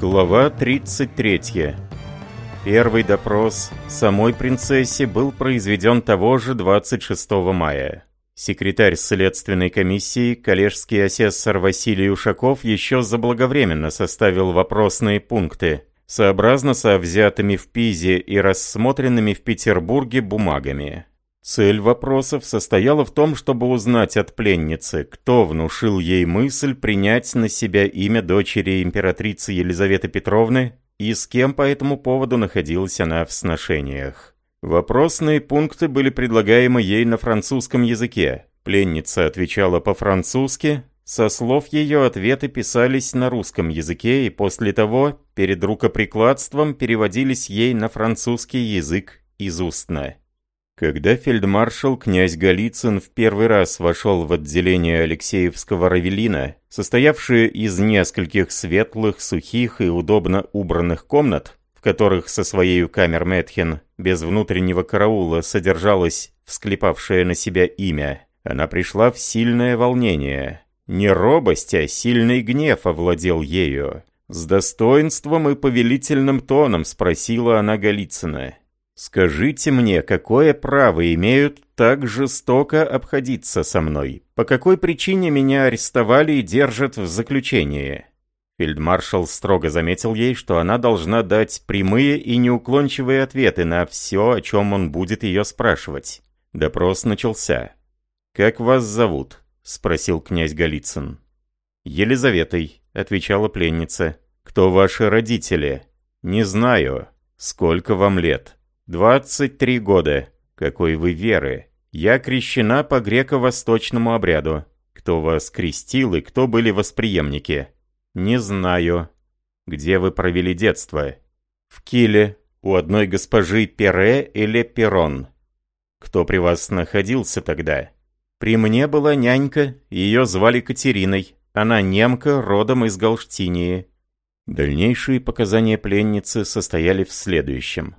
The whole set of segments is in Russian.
Глава 33. Первый допрос самой принцессе был произведен того же 26 мая. Секретарь следственной комиссии, коллежский асессор Василий Ушаков еще заблаговременно составил вопросные пункты, сообразно со взятыми в Пизе и рассмотренными в Петербурге бумагами. Цель вопросов состояла в том, чтобы узнать от пленницы, кто внушил ей мысль принять на себя имя дочери императрицы Елизаветы Петровны и с кем по этому поводу находилась она в сношениях. Вопросные пункты были предлагаемы ей на французском языке. Пленница отвечала по-французски, со слов ее ответы писались на русском языке и после того перед рукоприкладством переводились ей на французский язык из устно. Когда фельдмаршал князь Голицын в первый раз вошел в отделение Алексеевского равелина, состоявшее из нескольких светлых, сухих и удобно убранных комнат, в которых со своей камер-метхен без внутреннего караула содержалось всклепавшее на себя имя, она пришла в сильное волнение. Не робость, а сильный гнев овладел ею. С достоинством и повелительным тоном спросила она Голицына. Скажите мне, какое право имеют так жестоко обходиться со мной? По какой причине меня арестовали и держат в заключении?» Фельдмаршал строго заметил ей, что она должна дать прямые и неуклончивые ответы на все, о чем он будет ее спрашивать. Допрос начался. «Как вас зовут?» — спросил князь Голицын. «Елизаветой», — отвечала пленница. «Кто ваши родители?» «Не знаю. Сколько вам лет?» «Двадцать три года. Какой вы веры. Я крещена по греко-восточному обряду. Кто вас крестил и кто были восприемники?» «Не знаю». «Где вы провели детство?» «В Киле. У одной госпожи Пере или Перрон». «Кто при вас находился тогда?» «При мне была нянька, ее звали Катериной. Она немка, родом из Галштинии». Дальнейшие показания пленницы состояли в следующем.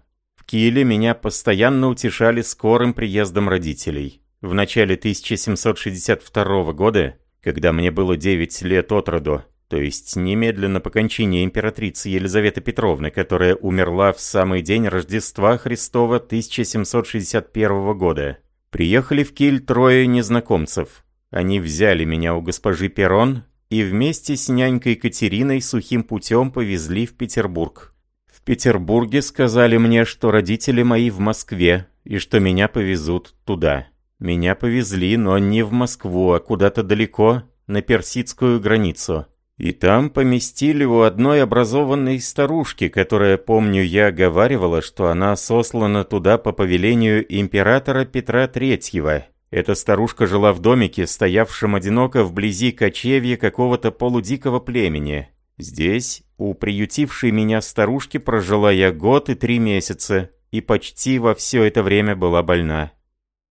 Киеле меня постоянно утешали скорым приездом родителей. В начале 1762 года, когда мне было 9 лет от роду, то есть немедленно по кончине императрицы Елизаветы Петровны, которая умерла в самый день Рождества Христова 1761 года, приехали в Киль трое незнакомцев. Они взяли меня у госпожи Перрон и вместе с нянькой Катериной сухим путем повезли в Петербург. Петербурге сказали мне, что родители мои в Москве, и что меня повезут туда. Меня повезли, но не в Москву, а куда-то далеко, на персидскую границу. И там поместили у одной образованной старушки, которая, помню, я говаривала, что она сослана туда по повелению императора Петра Третьего. Эта старушка жила в домике, стоявшем одиноко вблизи кочевья какого-то полудикого племени. Здесь, у приютившей меня старушки, прожила я год и три месяца, и почти во все это время была больна.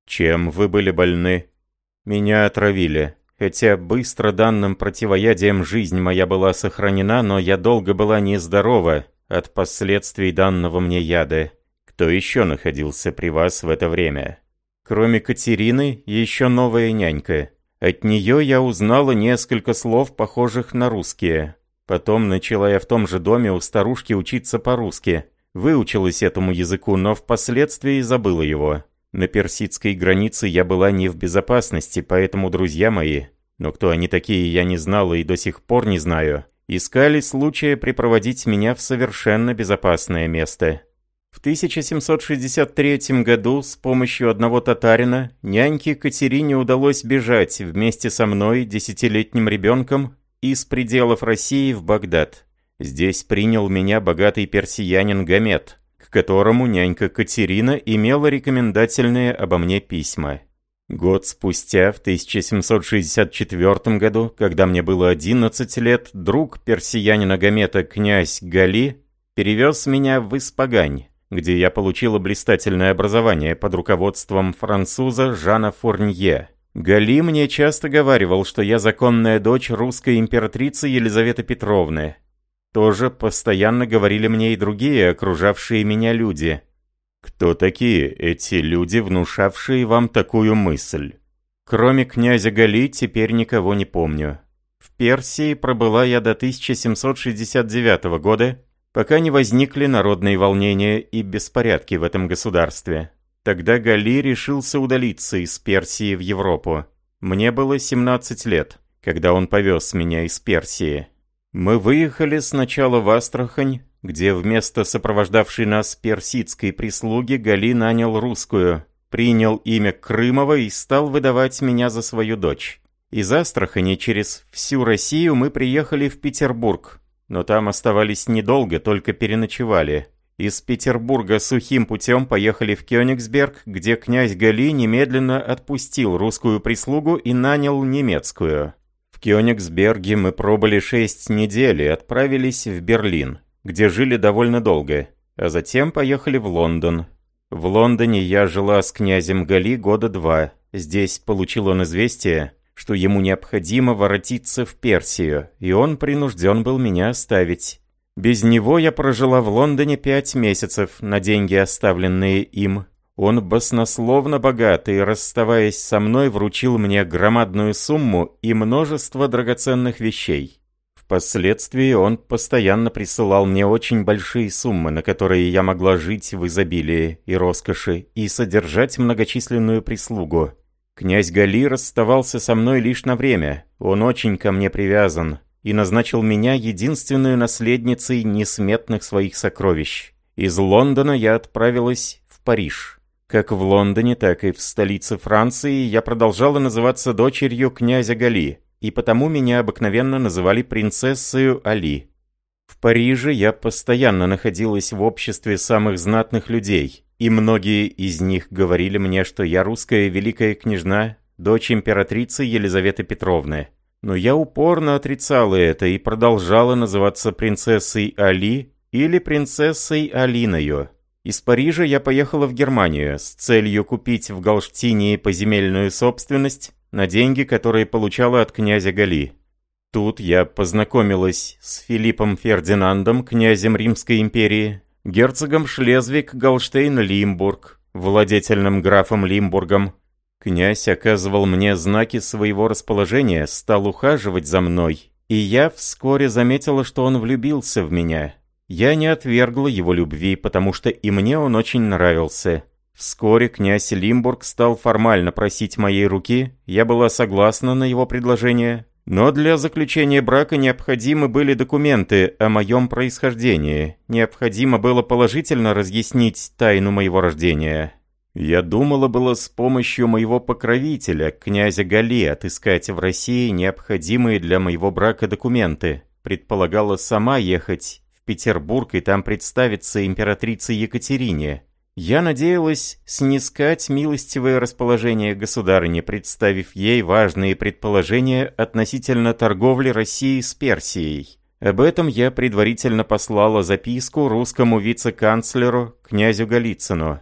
Чем вы были больны? Меня отравили. Хотя быстро данным противоядием жизнь моя была сохранена, но я долго была нездорова от последствий данного мне яда. Кто еще находился при вас в это время? Кроме Катерины, еще новая нянька. От нее я узнала несколько слов, похожих на русские. Потом начала я в том же доме у старушки учиться по-русски. Выучилась этому языку, но впоследствии забыла его. На персидской границе я была не в безопасности, поэтому друзья мои, но кто они такие, я не знала и до сих пор не знаю, искали случая припроводить меня в совершенно безопасное место. В 1763 году с помощью одного татарина няньке Катерине удалось бежать вместе со мной, десятилетним ребенком, из пределов России в Багдад. Здесь принял меня богатый персиянин Гамет, к которому нянька Катерина имела рекомендательные обо мне письма. Год спустя, в 1764 году, когда мне было 11 лет, друг персиянина Гамета князь Гали перевез меня в Испагань, где я получила блистательное образование под руководством француза Жана Фурнье. Гали мне часто говаривал, что я законная дочь русской императрицы Елизаветы Петровны. Тоже постоянно говорили мне и другие окружавшие меня люди. Кто такие эти люди, внушавшие вам такую мысль? Кроме князя Гали, теперь никого не помню. В Персии пробыла я до 1769 года, пока не возникли народные волнения и беспорядки в этом государстве. Тогда Гали решился удалиться из Персии в Европу. Мне было 17 лет, когда он повез меня из Персии. Мы выехали сначала в Астрахань, где вместо сопровождавшей нас персидской прислуги Гали нанял русскую, принял имя Крымова и стал выдавать меня за свою дочь. Из Астрахани через всю Россию мы приехали в Петербург, но там оставались недолго, только переночевали. Из Петербурга сухим путем поехали в Кёнигсберг, где князь Гали немедленно отпустил русскую прислугу и нанял немецкую. В Кёнигсберге мы пробыли шесть недель и отправились в Берлин, где жили довольно долго, а затем поехали в Лондон, в Лондоне я жила с князем Гали года два. Здесь получил он известие, что ему необходимо воротиться в Персию, и он принужден был меня оставить. Без него я прожила в Лондоне пять месяцев на деньги, оставленные им. Он баснословно богат и, расставаясь со мной, вручил мне громадную сумму и множество драгоценных вещей. Впоследствии он постоянно присылал мне очень большие суммы, на которые я могла жить в изобилии и роскоши и содержать многочисленную прислугу. Князь Гали расставался со мной лишь на время, он очень ко мне привязан и назначил меня единственной наследницей несметных своих сокровищ. Из Лондона я отправилась в Париж. Как в Лондоне, так и в столице Франции я продолжала называться дочерью князя Гали, и потому меня обыкновенно называли принцессою Али. В Париже я постоянно находилась в обществе самых знатных людей, и многие из них говорили мне, что я русская великая княжна, дочь императрицы Елизаветы Петровны. Но я упорно отрицала это и продолжала называться принцессой Али или принцессой Алиною. Из Парижа я поехала в Германию с целью купить в Галштинии поземельную собственность на деньги, которые получала от князя Гали. Тут я познакомилась с Филиппом Фердинандом, князем Римской империи, герцогом Шлезвиг-Голштейн-Лимбург, владетельным графом Лимбургом. Князь оказывал мне знаки своего расположения, стал ухаживать за мной, и я вскоре заметила, что он влюбился в меня. Я не отвергла его любви, потому что и мне он очень нравился. Вскоре князь Лимбург стал формально просить моей руки, я была согласна на его предложение, но для заключения брака необходимы были документы о моем происхождении, необходимо было положительно разъяснить тайну моего рождения. Я думала было с помощью моего покровителя, князя Гали, отыскать в России необходимые для моего брака документы. Предполагала сама ехать в Петербург и там представиться императрице Екатерине. Я надеялась снискать милостивое расположение государыни, представив ей важные предположения относительно торговли России с Персией. Об этом я предварительно послала записку русскому вице-канцлеру князю Голицыну.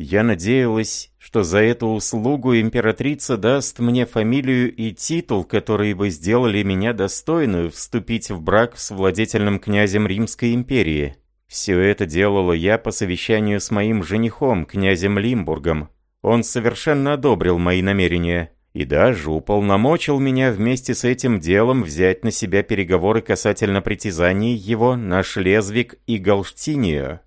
Я надеялась, что за эту услугу императрица даст мне фамилию и титул, которые бы сделали меня достойную вступить в брак с владетельным князем Римской империи. Все это делала я по совещанию с моим женихом, князем Лимбургом. Он совершенно одобрил мои намерения и даже уполномочил меня вместе с этим делом взять на себя переговоры касательно притязаний его на Шлезвик и Галштинию.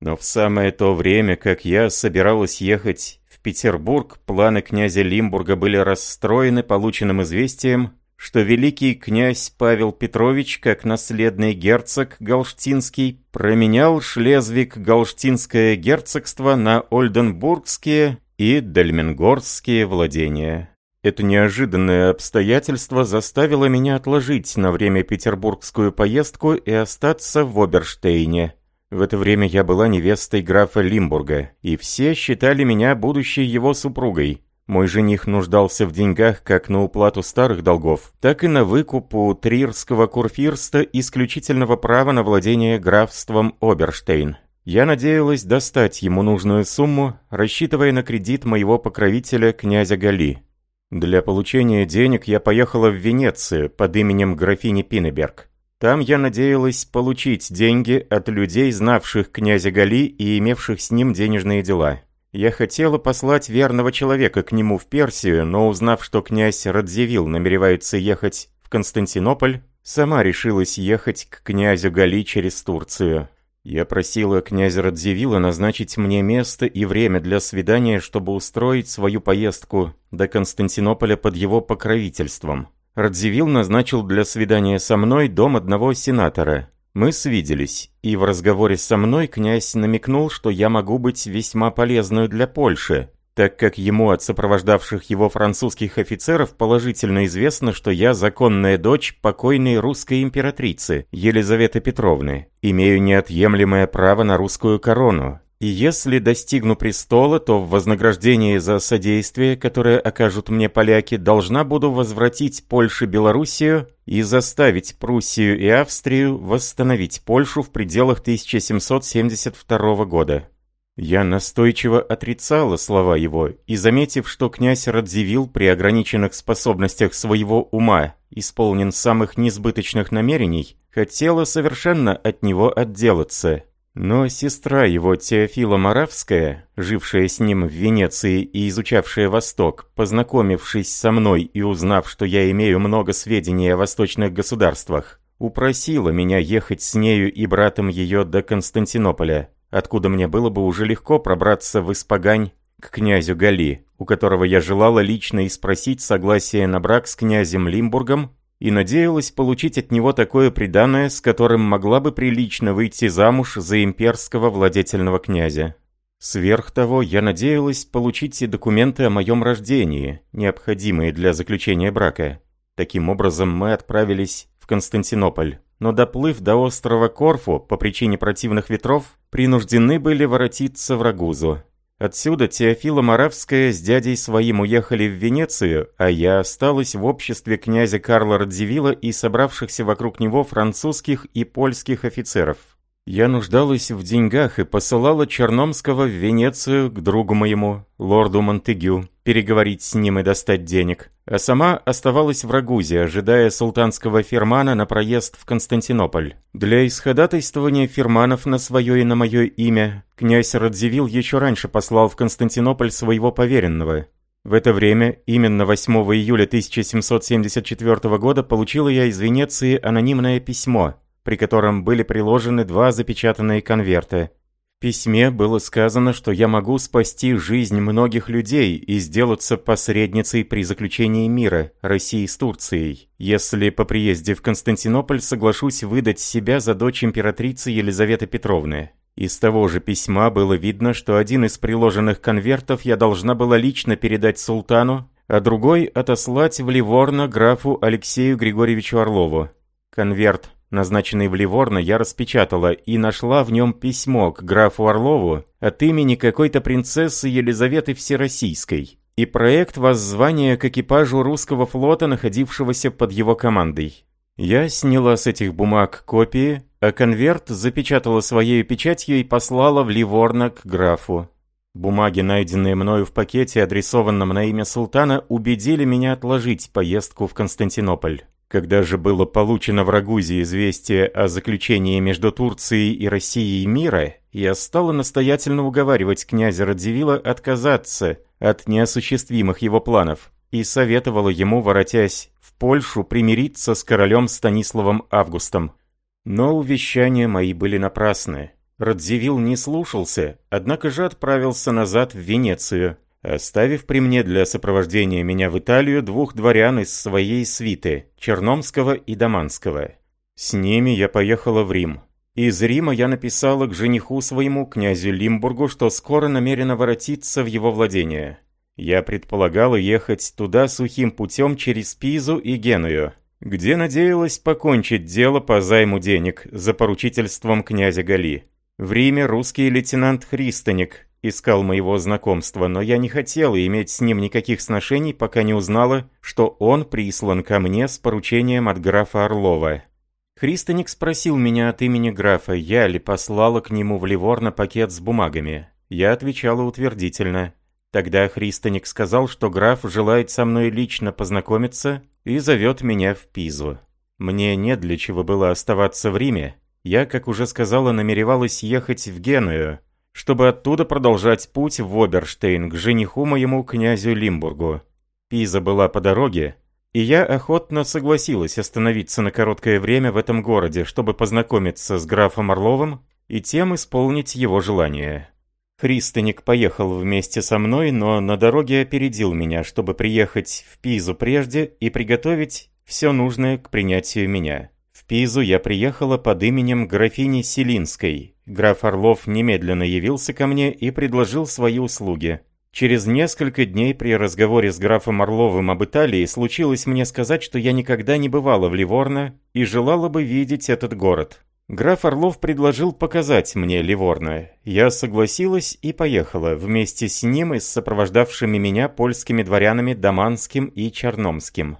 Но в самое то время, как я собиралась ехать в Петербург, планы князя Лимбурга были расстроены полученным известием, что великий князь Павел Петрович, как наследный герцог Галштинский, променял Шлезвиг-Галштинское герцогство на Ольденбургские и Дальменгорские владения. Это неожиданное обстоятельство заставило меня отложить на время петербургскую поездку и остаться в Оберштейне. В это время я была невестой графа Лимбурга, и все считали меня будущей его супругой. Мой жених нуждался в деньгах как на уплату старых долгов, так и на выкуп у трирского курфирста исключительного права на владение графством Оберштейн. Я надеялась достать ему нужную сумму, рассчитывая на кредит моего покровителя князя Гали. Для получения денег я поехала в Венецию под именем графини Пинеберг. Там я надеялась получить деньги от людей, знавших князя Гали и имевших с ним денежные дела. Я хотела послать верного человека к нему в Персию, но узнав, что князь Радзивилл намеревается ехать в Константинополь, сама решилась ехать к князю Гали через Турцию. Я просила князя Радзивилла назначить мне место и время для свидания, чтобы устроить свою поездку до Константинополя под его покровительством. Радзивилл назначил для свидания со мной дом одного сенатора. Мы свиделись, и в разговоре со мной князь намекнул, что я могу быть весьма полезную для Польши, так как ему от сопровождавших его французских офицеров положительно известно, что я законная дочь покойной русской императрицы Елизаветы Петровны, имею неотъемлемое право на русскую корону. И если достигну престола, то в вознаграждение за содействие, которое окажут мне поляки, должна буду возвратить Польше Белоруссию и заставить Пруссию и Австрию восстановить Польшу в пределах 1772 года. Я настойчиво отрицала слова его, и, заметив, что князь Радзивилл при ограниченных способностях своего ума исполнен самых несбыточных намерений, хотела совершенно от него отделаться. Но сестра его Теофила Моравская, жившая с ним в Венеции и изучавшая Восток, познакомившись со мной и узнав, что я имею много сведений о восточных государствах, упросила меня ехать с нею и братом ее до Константинополя откуда мне было бы уже легко пробраться в Испагань к князю Гали, у которого я желала лично и спросить согласие на брак с князем Лимбургом и надеялась получить от него такое приданое, с которым могла бы прилично выйти замуж за имперского владетельного князя. Сверх того, я надеялась получить и документы о моем рождении, необходимые для заключения брака. Таким образом, мы отправились в Константинополь но доплыв до острова Корфу по причине противных ветров, принуждены были воротиться в Рагузу. Отсюда Теофила Моравская с дядей своим уехали в Венецию, а я осталась в обществе князя Карла Радзивилла и собравшихся вокруг него французских и польских офицеров. Я нуждалась в деньгах и посылала Черномского в Венецию к другу моему, лорду Монтегю, переговорить с ним и достать денег, а сама оставалась в Рагузе, ожидая султанского фирмана на проезд в Константинополь. Для исходатайствования фирманов на свое и на мое имя князь Радзивилл еще раньше послал в Константинополь своего поверенного. В это время, именно 8 июля 1774 года, получила я из Венеции анонимное письмо – при котором были приложены два запечатанные конверта. В письме было сказано, что я могу спасти жизнь многих людей и сделаться посредницей при заключении мира России с Турцией, если по приезде в Константинополь соглашусь выдать себя за дочь императрицы Елизаветы Петровны. Из того же письма было видно, что один из приложенных конвертов я должна была лично передать султану, а другой отослать в Ливорно графу Алексею Григорьевичу Орлову. Конверт назначенный в Ливорно, я распечатала и нашла в нем письмо к графу Орлову от имени какой-то принцессы Елизаветы Всероссийской и проект воззвания к экипажу русского флота, находившегося под его командой. Я сняла с этих бумаг копии, а конверт запечатала своей печатью и послала в Ливорно к графу. Бумаги, найденные мною в пакете, адресованном на имя султана, убедили меня отложить поездку в Константинополь. Когда же было получено в Рагузе известие о заключении между Турцией и Россией мира, я стала настоятельно уговаривать князя Радзивилла отказаться от неосуществимых его планов и советовала ему, воротясь в Польшу, примириться с королем Станиславом Августом. Но увещания мои были напрасны. Радзивилл не слушался, однако же отправился назад в Венецию, оставив при мне для сопровождения меня в Италию двух дворян из своей свиты, Черномского и Даманского. С ними я поехала в Рим. Из Рима я написала к жениху своему, князю Лимбургу, что скоро намерена воротиться в его владение. Я предполагала ехать туда сухим путем через Пизу и Геную, где надеялась покончить дело по займу денег за поручительством князя Гали. В Риме русский лейтенант Христоник искал моего знакомства, но я не хотела иметь с ним никаких сношений, пока не узнала, что он прислан ко мне с поручением от графа Орлова. Христоник спросил меня от имени графа, я ли послала к нему в Ливорно пакет с бумагами. Я отвечала утвердительно. Тогда Христоник сказал, что граф желает со мной лично познакомиться и зовет меня в Пизу. Мне не для чего было оставаться в Риме. Я, как уже сказала, намеревалась ехать в Геную, чтобы оттуда продолжать путь в Оберштейн к жениху моему князю Лимбургу. Пиза была по дороге, И я охотно согласилась остановиться на короткое время в этом городе, чтобы познакомиться с графом Орловым и тем исполнить его желание. Христоник поехал вместе со мной, но на дороге опередил меня, чтобы приехать в Пизу прежде и приготовить все нужное к принятию меня. Пизу я приехала под именем графини Селинской. Граф Орлов немедленно явился ко мне и предложил свои услуги. Через несколько дней при разговоре с графом Орловым об Италии случилось мне сказать, что я никогда не бывала в Ливорно и желала бы видеть этот город. Граф Орлов предложил показать мне Ливорно. Я согласилась и поехала, вместе с ним и с сопровождавшими меня польскими дворянами Даманским и Черномским.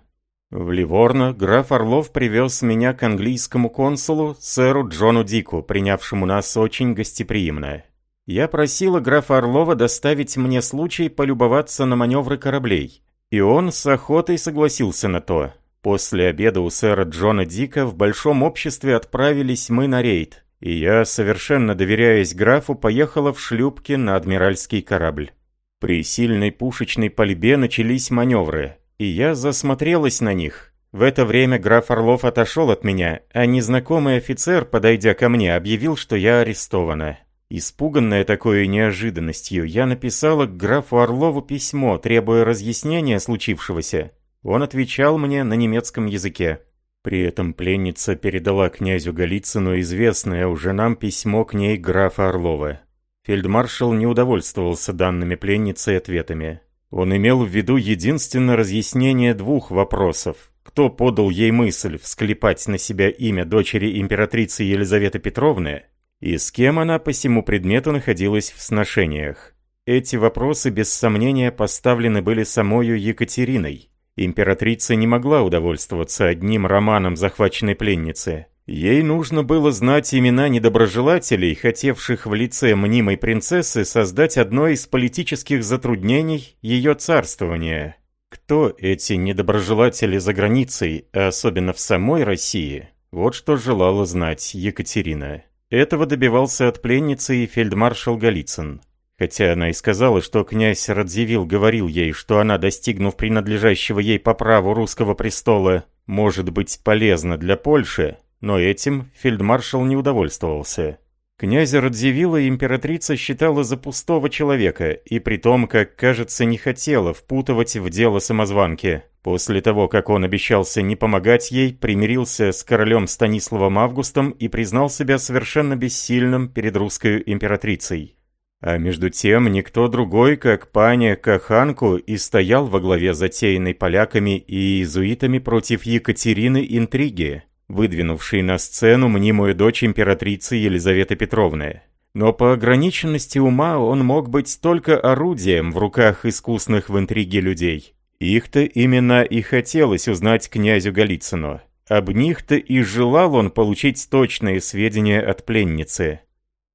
В Ливорно граф Орлов привез меня к английскому консулу, сэру Джону Дику, принявшему нас очень гостеприимно. Я просила графа Орлова доставить мне случай полюбоваться на маневры кораблей, и он с охотой согласился на то. После обеда у сэра Джона Дика в большом обществе отправились мы на рейд, и я, совершенно доверяясь графу, поехала в шлюпке на адмиральский корабль. При сильной пушечной пальбе начались маневры, и я засмотрелась на них. В это время граф Орлов отошел от меня, а незнакомый офицер, подойдя ко мне, объявил, что я арестована. Испуганная такой неожиданностью, я написала к графу Орлову письмо, требуя разъяснения случившегося. Он отвечал мне на немецком языке. При этом пленница передала князю Голицыну известное уже нам письмо к ней графа Орлова. Фельдмаршал не удовольствовался данными пленницей ответами. Он имел в виду единственно разъяснение двух вопросов. Кто подал ей мысль всклепать на себя имя дочери императрицы Елизаветы Петровны, и с кем она по всему предмету находилась в сношениях. Эти вопросы без сомнения поставлены были самою Екатериной. Императрица не могла удовольствоваться одним романом захваченной пленницы. Ей нужно было знать имена недоброжелателей, хотевших в лице мнимой принцессы создать одно из политических затруднений ее царствования. Кто эти недоброжелатели за границей, а особенно в самой России? Вот что желала знать Екатерина. Этого добивался от пленницы и фельдмаршал Голицын. Хотя она и сказала, что князь Радзивилл говорил ей, что она, достигнув принадлежащего ей по праву русского престола, может быть полезна для Польши, но этим фельдмаршал не удовольствовался. Князя Радзивилла императрица считала за пустого человека, и при том, как кажется, не хотела впутывать в дело самозванки. После того, как он обещался не помогать ей, примирился с королем Станиславом Августом и признал себя совершенно бессильным перед русской императрицей. А между тем, никто другой, как паня Каханку, и стоял во главе затеянной поляками и иезуитами против Екатерины интриги, выдвинувшей на сцену мнимую дочь императрицы Елизаветы Петровны. Но по ограниченности ума он мог быть только орудием в руках искусных в интриге людей. Их-то именно и хотелось узнать князю Голицыну. Об них-то и желал он получить точные сведения от пленницы.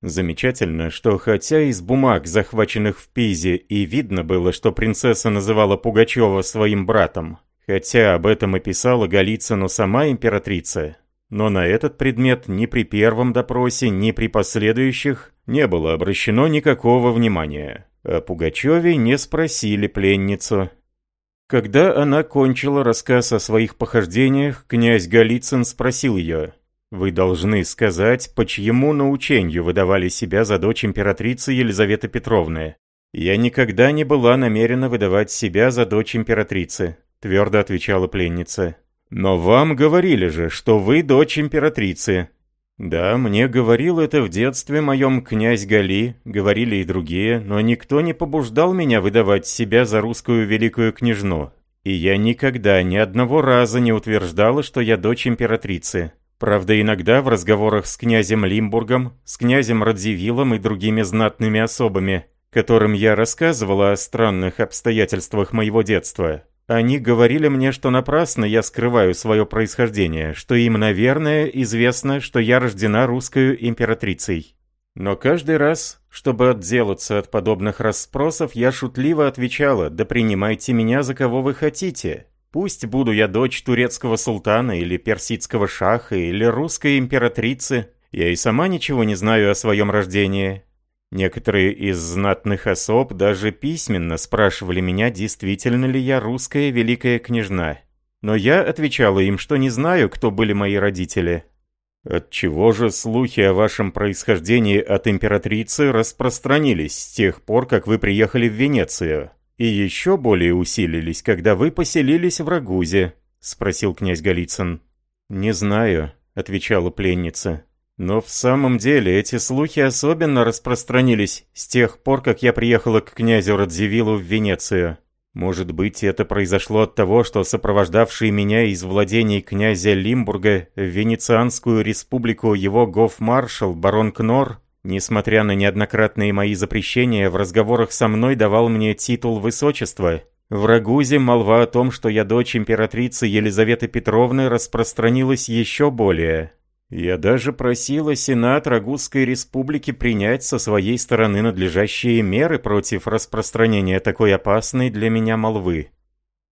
Замечательно, что хотя из бумаг, захваченных в Пизе, и видно было, что принцесса называла Пугачева своим братом, хотя об этом и писала Голицыну сама императрица, но на этот предмет ни при первом допросе, ни при последующих не было обращено никакого внимания. О Пугачеве не спросили пленницу. Когда она кончила рассказ о своих похождениях, князь Голицын спросил ее – вы должны сказать, по чьему научению выдавали себя за дочь императрицы Елизаветы Петровны. Я никогда не была намерена выдавать себя за дочь императрицы, твердо отвечала пленница. Но вам говорили же, что вы дочь императрицы. Да, мне говорил это в детстве моем князь Гали, говорили и другие, но никто не побуждал меня выдавать себя за русскую великую княжну. И я никогда ни одного раза не утверждала, что я дочь императрицы. Правда, иногда в разговорах с князем Лимбургом, с князем Радзивиллом и другими знатными особами, которым я рассказывала о странных обстоятельствах моего детства, они говорили мне, что напрасно я скрываю свое происхождение, что им, наверное, известно, что я рождена русской императрицей. Но каждый раз, чтобы отделаться от подобных расспросов, я шутливо отвечала «Да принимайте меня за кого вы хотите, Пусть буду я дочь турецкого султана или персидского шаха или русской императрицы, я и сама ничего не знаю о своем рождении. Некоторые из знатных особ даже письменно спрашивали меня, действительно ли я русская великая княжна. Но я отвечала им, что не знаю, кто были мои родители. Отчего же слухи о вашем происхождении от императрицы распространились с тех пор, как вы приехали в Венецию? И еще более усилились, когда вы поселились в Рагузе?» — спросил князь Голицын. «Не знаю», — отвечала пленница. «Но в самом деле эти слухи особенно распространились с тех пор, как я приехала к князю Радзивиллу в Венецию. Может быть, это произошло от того, что сопровождавший меня из владений князя Лимбурга в Венецианскую республику его гофмаршал барон Кнор, несмотря на неоднократные мои запрещения, в разговорах со мной давал мне титул высочества. В Рагузе молва о том, что я дочь императрицы Елизаветы Петровны, распространилась еще более. Я даже просила Сенат Рагузской Республики принять со своей стороны надлежащие меры против распространения такой опасной для меня молвы.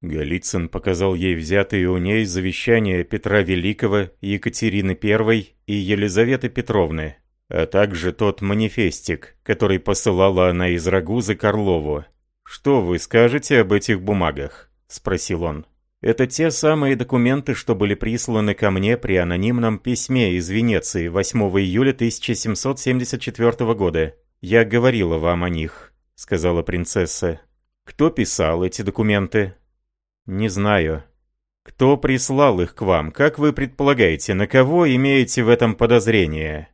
Голицын показал ей взятые у ней завещания Петра Великого, Екатерины I и Елизаветы Петровны, а также тот манифестик, который посылала она из Рагузы Карлову. «Что вы скажете об этих бумагах?» – спросил он. Это те самые документы, что были присланы ко мне при анонимном письме из Венеции 8 июля 1774 года. Я говорила вам о них, сказала принцесса. Кто писал эти документы? Не знаю. Кто прислал их к вам? Как вы предполагаете, на кого имеете в этом подозрение?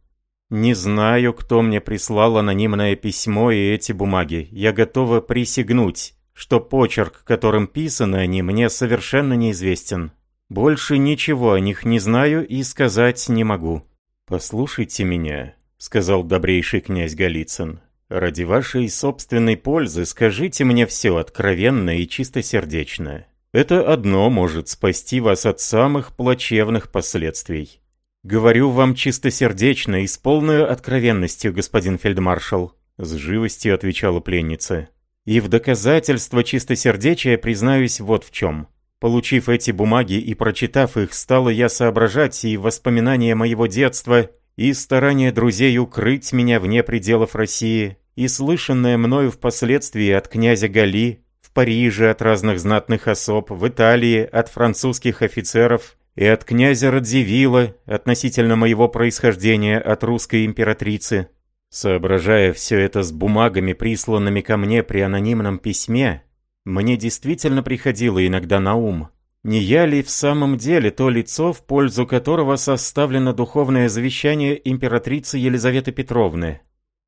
Не знаю, кто мне прислал анонимное письмо и эти бумаги. Я готова присягнуть что почерк, которым писаны они, мне совершенно неизвестен. Больше ничего о них не знаю и сказать не могу. «Послушайте меня», — сказал добрейший князь Голицын. «Ради вашей собственной пользы скажите мне все откровенно и чистосердечно. Это одно может спасти вас от самых плачевных последствий. Говорю вам чистосердечно и с полной откровенностью, господин фельдмаршал», — с живостью отвечала пленница. И в доказательство чистосердечия признаюсь вот в чем. Получив эти бумаги и прочитав их, стала я соображать и воспоминания моего детства, и старания друзей укрыть меня вне пределов России, и слышанное мною впоследствии от князя Гали, в Париже от разных знатных особ, в Италии от французских офицеров и от князя Радзивилла относительно моего происхождения от русской императрицы. Соображая все это с бумагами, присланными ко мне при анонимном письме, мне действительно приходило иногда на ум, не я ли в самом деле то лицо, в пользу которого составлено духовное завещание императрицы Елизаветы Петровны?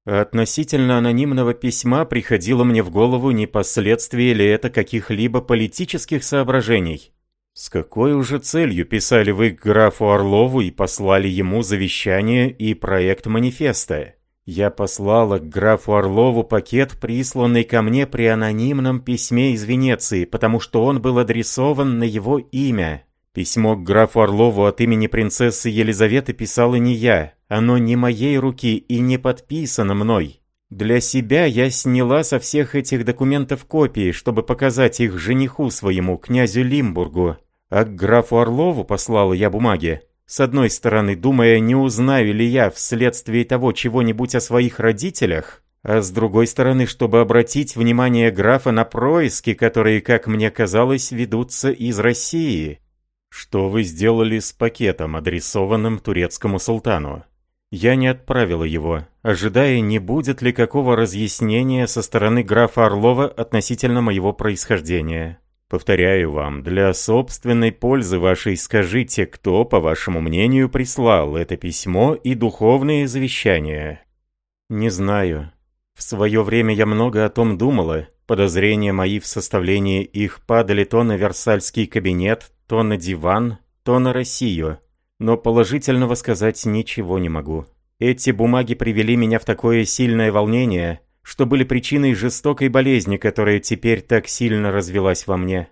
А относительно анонимного письма приходило мне в голову, не последствие ли это каких-либо политических соображений. С какой уже целью писали вы к графу Орлову и послали ему завещание и проект манифеста? Я послала к графу Орлову пакет, присланный ко мне при анонимном письме из Венеции, потому что он был адресован на его имя. Письмо к графу Орлову от имени принцессы Елизаветы писала не я. Оно не моей руки и не подписано мной. Для себя я сняла со всех этих документов копии, чтобы показать их жениху своему, князю Лимбургу. А к графу Орлову послала я бумаги. С одной стороны, думая, не узнаю ли я вследствие того чего-нибудь о своих родителях, а с другой стороны, чтобы обратить внимание графа на происки, которые, как мне казалось, ведутся из России. Что вы сделали с пакетом, адресованным турецкому султану? Я не отправила его, ожидая, не будет ли какого разъяснения со стороны графа Орлова относительно моего происхождения. Повторяю вам, для собственной пользы вашей скажите, кто, по вашему мнению, прислал это письмо и духовные завещания. Не знаю. В свое время я много о том думала. Подозрения мои в составлении их падали то на Версальский кабинет, то на диван, то на Россию. Но положительного сказать ничего не могу. Эти бумаги привели меня в такое сильное волнение, что были причиной жестокой болезни, которая теперь так сильно развелась во мне.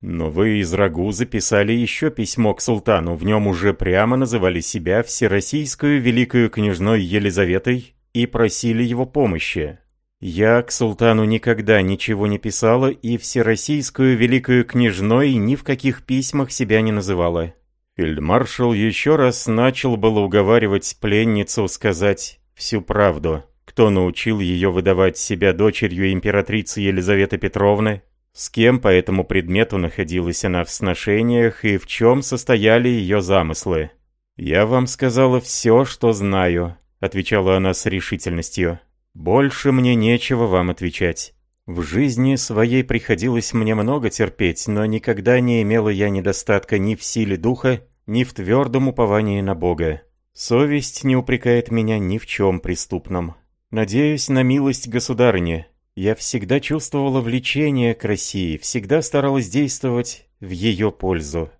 Но вы из Рагу записали еще письмо к султану, в нем уже прямо называли себя Всероссийскую Великую Княжной Елизаветой и просили его помощи. Я к султану никогда ничего не писала и Всероссийскую Великую Княжной ни в каких письмах себя не называла. Фельдмаршал еще раз начал было уговаривать пленницу сказать всю правду кто научил ее выдавать себя дочерью императрицы Елизаветы Петровны, С кем по этому предмету находилась она в сношениях и в чем состояли ее замыслы. «Я вам сказала все, что знаю», — отвечала она с решительностью. «Больше мне нечего вам отвечать. В жизни своей приходилось мне много терпеть, но никогда не имела я недостатка ни в силе духа, ни в твердом уповании на Бога. Совесть не упрекает меня ни в чем преступном. Надеюсь на милость государыни. Я всегда чувствовала влечение к России, всегда старалась действовать в ее пользу.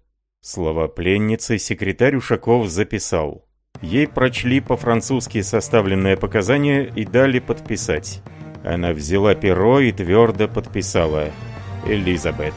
Слова пленницы секретарь Ушаков записал. Ей прочли по-французски составленное показание и дали подписать. Она взяла перо и твердо подписала «Элизабет».